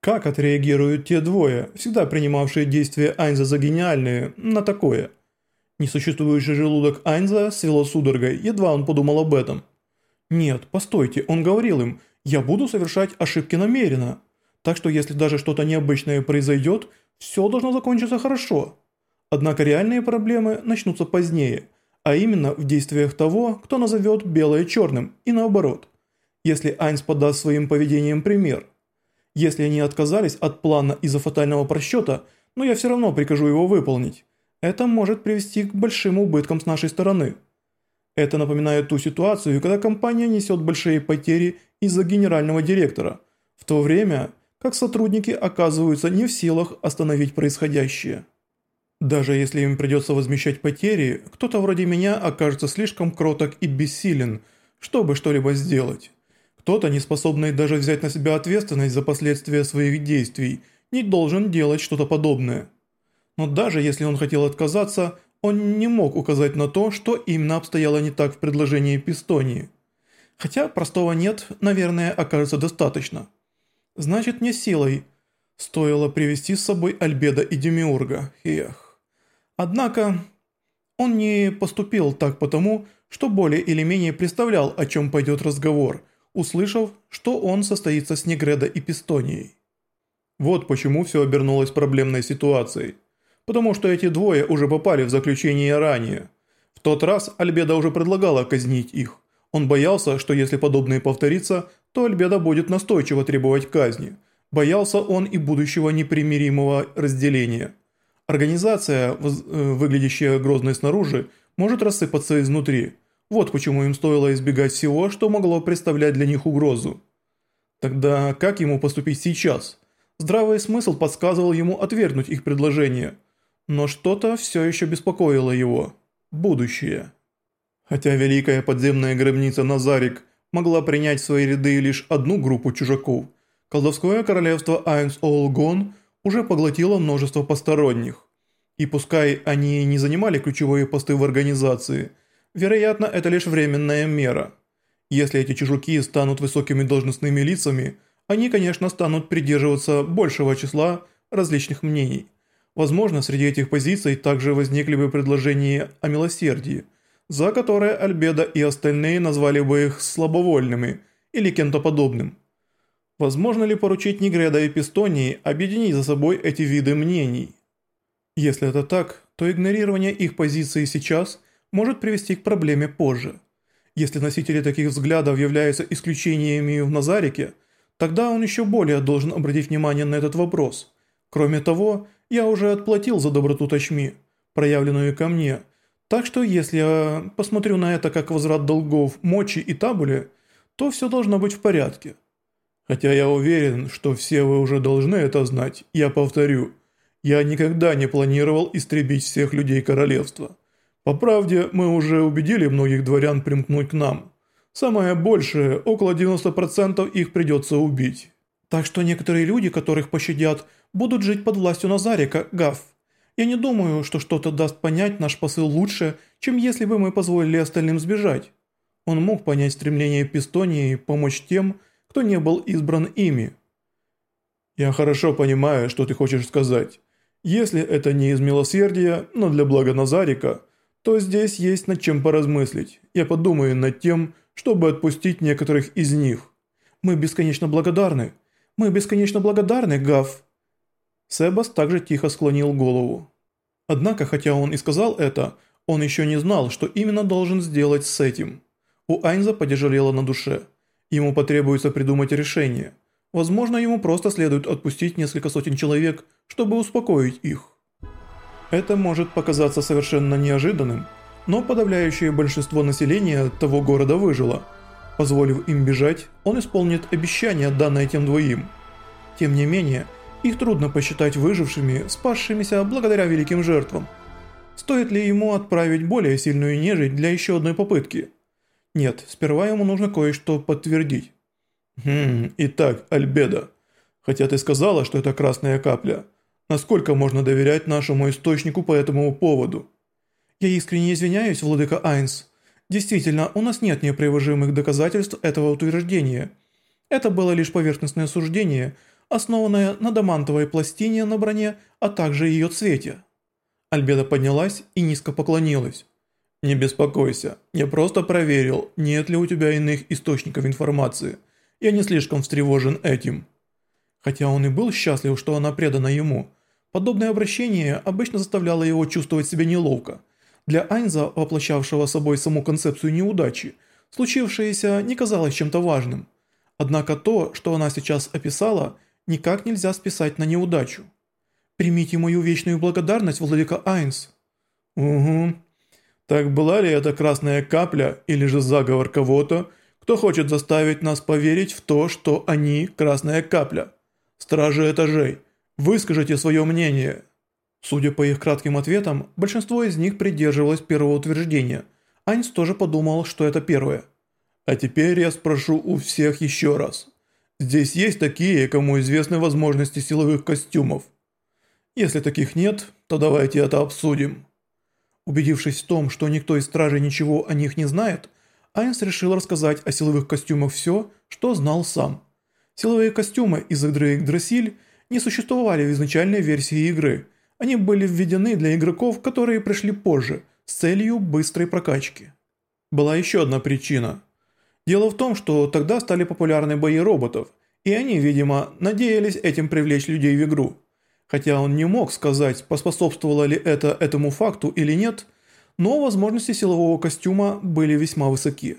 Как отреагируют те двое, всегда принимавшие действия Айнза за гениальные, на такое? Несуществующий желудок Айнза свело судорогой, едва он подумал об этом. Нет, постойте, он говорил им, я буду совершать ошибки намеренно. Так что если даже что-то необычное произойдет, все должно закончиться хорошо. Однако реальные проблемы начнутся позднее, а именно в действиях того, кто назовет белое черным, и наоборот. Если Айнс подаст своим поведением пример. Если они отказались от плана из-за фатального просчета, но я все равно прикажу его выполнить. Это может привести к большим убыткам с нашей стороны. Это напоминает ту ситуацию, когда компания несет большие потери из-за генерального директора, в то время как сотрудники оказываются не в силах остановить происходящее. Даже если им придется возмещать потери, кто-то вроде меня окажется слишком кроток и бессилен, чтобы что-либо сделать. Кто-то, не способный даже взять на себя ответственность за последствия своих действий, не должен делать что-то подобное. Но даже если он хотел отказаться, он не мог указать на то, что именно обстояло не так в предложении Пистонии. Хотя простого «нет», наверное, окажется достаточно. Значит, не силой. Стоило привести с собой Альбеда и Демиурга. Эх. Однако, он не поступил так потому, что более или менее представлял, о чем пойдет разговор, услышав, что он состоится с Негредо и Пистонией. Вот почему все обернулось проблемной ситуацией. Потому что эти двое уже попали в заключение ранее. В тот раз Альбеда уже предлагала казнить их. Он боялся, что если подобное повторится, то Альбеда будет настойчиво требовать казни. Боялся он и будущего непримиримого разделения. Организация, э, выглядящая грозной снаружи, может рассыпаться изнутри. Вот почему им стоило избегать всего, что могло представлять для них угрозу. Тогда как ему поступить сейчас? Здравый смысл подсказывал ему отвергнуть их предложение. Но что-то все еще беспокоило его. Будущее. Хотя великая подземная гробница Назарик могла принять в свои ряды лишь одну группу чужаков, колдовское королевство Айнс Олгон уже поглотило множество посторонних. И пускай они не занимали ключевые посты в организации, вероятно, это лишь временная мера. Если эти чужаки станут высокими должностными лицами, они, конечно, станут придерживаться большего числа различных мнений. Возможно, среди этих позиций также возникли бы предложения о милосердии – за которое Альбеда и остальные назвали бы их слабовольными или кем-то подобным. Возможно ли поручить Негреда и Пистонии объединить за собой эти виды мнений? Если это так, то игнорирование их позиции сейчас может привести к проблеме позже. Если носители таких взглядов являются исключениями в Назарике, тогда он еще более должен обратить внимание на этот вопрос. Кроме того, я уже отплатил за доброту Тачми, проявленную ко мне – так что если я посмотрю на это как возврат долгов Мочи и Табуле, то все должно быть в порядке. Хотя я уверен, что все вы уже должны это знать, я повторю. Я никогда не планировал истребить всех людей королевства. По правде, мы уже убедили многих дворян примкнуть к нам. Самое большее, около 90% их придется убить. Так что некоторые люди, которых пощадят, будут жить под властью Назарика, Гав. Я не думаю, что что-то даст понять наш посыл лучше, чем если бы мы позволили остальным сбежать. Он мог понять стремление Пистонии помочь тем, кто не был избран ими. Я хорошо понимаю, что ты хочешь сказать. Если это не из милосердия, но для блага Назарика, то здесь есть над чем поразмыслить. Я подумаю над тем, чтобы отпустить некоторых из них. Мы бесконечно благодарны. Мы бесконечно благодарны, Гав. Себас также тихо склонил голову. Однако, хотя он и сказал это, он еще не знал, что именно должен сделать с этим. У Айнза подежалело на душе. Ему потребуется придумать решение. Возможно, ему просто следует отпустить несколько сотен человек, чтобы успокоить их. Это может показаться совершенно неожиданным, но подавляющее большинство населения того города выжило. Позволив им бежать, он исполнит обещание, данное тем двоим. Тем не менее, их трудно посчитать выжившими, спасшимися благодаря великим жертвам. Стоит ли ему отправить более сильную нежить для еще одной попытки? Нет, сперва ему нужно кое-что подтвердить. Хм, итак, Альбеда. Хотя ты сказала, что это красная капля. Насколько можно доверять нашему источнику по этому поводу? Я искренне извиняюсь, владыка Айнс. Действительно, у нас нет непривожимых доказательств этого утверждения. Это было лишь поверхностное суждение – основанное на домантовой пластине на броне, а также ее цвете. Альбеда поднялась и низко поклонилась. «Не беспокойся, я просто проверил, нет ли у тебя иных источников информации. Я не слишком встревожен этим». Хотя он и был счастлив, что она предана ему, подобное обращение обычно заставляло его чувствовать себя неловко. Для Айнза, воплощавшего собой саму концепцию неудачи, случившееся не казалось чем-то важным. Однако то, что она сейчас описала, никак нельзя списать на неудачу. «Примите мою вечную благодарность, владыка Айнс». «Угу. Так была ли это красная капля или же заговор кого-то, кто хочет заставить нас поверить в то, что они красная капля? Стражи этажей, выскажите свое мнение». Судя по их кратким ответам, большинство из них придерживалось первого утверждения. Айнс тоже подумал, что это первое. А теперь я спрошу у всех еще раз. Здесь есть такие, кому известны возможности силовых костюмов? Если таких нет, то давайте это обсудим. Убедившись в том, что никто из стражей ничего о них не знает, Айнс решил рассказать о силовых костюмах все, что знал сам. Силовые костюмы из игры Игдрасиль не существовали в изначальной версии игры. Они были введены для игроков, которые пришли позже, с целью быстрой прокачки. Была еще одна причина. Дело в том, что тогда стали популярны бои роботов, и они, видимо, надеялись этим привлечь людей в игру. Хотя он не мог сказать, поспособствовало ли это этому факту или нет, но возможности силового костюма были весьма высоки.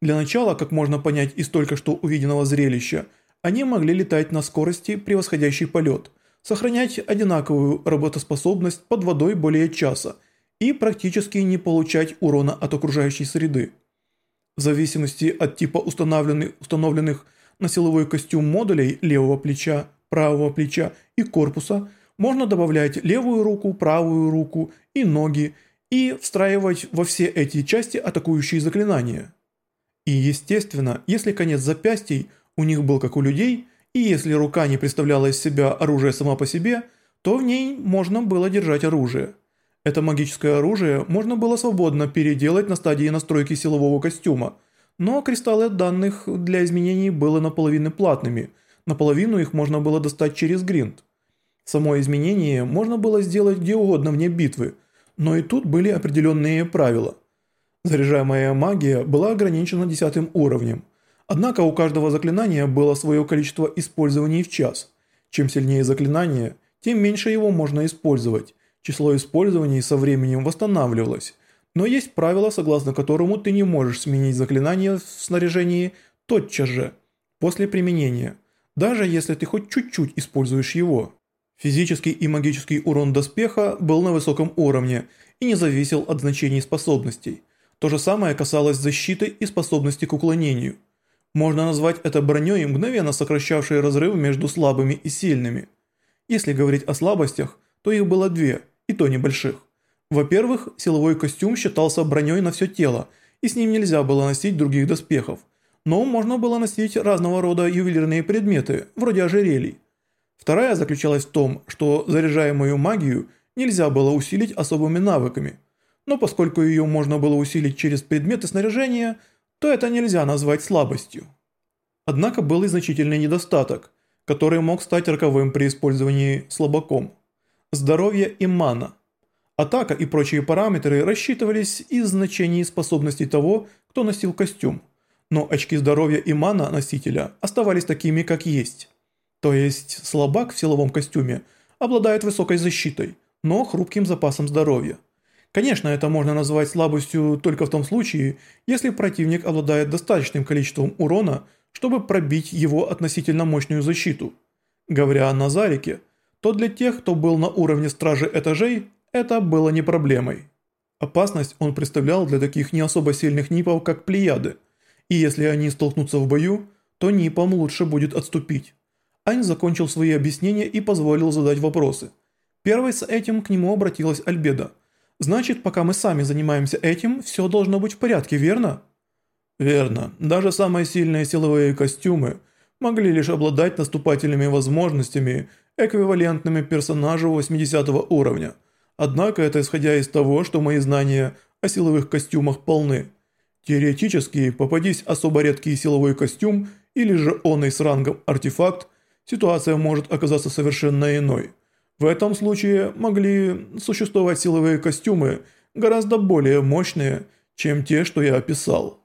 Для начала, как можно понять из только что увиденного зрелища, они могли летать на скорости, превосходящей полет, сохранять одинаковую работоспособность под водой более часа и практически не получать урона от окружающей среды. В зависимости от типа установленных, установленных на силовой костюм модулей левого плеча, правого плеча и корпуса можно добавлять левую руку, правую руку и ноги и встраивать во все эти части атакующие заклинания. И естественно, если конец запястий у них был как у людей, и если рука не представляла из себя оружие сама по себе, то в ней можно было держать оружие. Это магическое оружие можно было свободно переделать на стадии настройки силового костюма, но кристаллы данных для изменений были наполовину платными, наполовину их можно было достать через гринд. Само изменение можно было сделать где угодно вне битвы, но и тут были определенные правила. Заряжаемая магия была ограничена десятым уровнем, однако у каждого заклинания было свое количество использований в час. Чем сильнее заклинание, тем меньше его можно использовать, Число использований со временем восстанавливалось, но есть правило, согласно которому ты не можешь сменить заклинание в снаряжении тотчас же, после применения, даже если ты хоть чуть-чуть используешь его. Физический и магический урон доспеха был на высоком уровне и не зависел от значений способностей. То же самое касалось защиты и способности к уклонению. Можно назвать это броней, мгновенно сокращавшей разрыв между слабыми и сильными. Если говорить о слабостях, то их было две – и то небольших. Во-первых, силовой костюм считался броней на все тело, и с ним нельзя было носить других доспехов. Но можно было носить разного рода ювелирные предметы, вроде ожерелий. Вторая заключалась в том, что заряжаемую магию нельзя было усилить особыми навыками. Но поскольку ее можно было усилить через предметы снаряжения, то это нельзя назвать слабостью. Однако был и значительный недостаток, который мог стать роковым при использовании слабаком – здоровье и мана. Атака и прочие параметры рассчитывались из значений способностей того, кто носил костюм. Но очки здоровья и мана носителя оставались такими, как есть. То есть слабак в силовом костюме обладает высокой защитой, но хрупким запасом здоровья. Конечно, это можно назвать слабостью только в том случае, если противник обладает достаточным количеством урона, чтобы пробить его относительно мощную защиту. Говоря о Назарике, то для тех, кто был на уровне стражи этажей, это было не проблемой. Опасность он представлял для таких не особо сильных нипов, как Плеяды, и если они столкнутся в бою, то нипам лучше будет отступить. Ань закончил свои объяснения и позволил задать вопросы. Первой с этим к нему обратилась Альбеда. «Значит, пока мы сами занимаемся этим, все должно быть в порядке, верно?» «Верно. Даже самые сильные силовые костюмы могли лишь обладать наступательными возможностями эквивалентными персонажу 80 уровня. Однако это исходя из того, что мои знания о силовых костюмах полны. Теоретически, попадись особо редкий силовой костюм или же он с рангом артефакт, ситуация может оказаться совершенно иной. В этом случае могли существовать силовые костюмы гораздо более мощные, чем те, что я описал.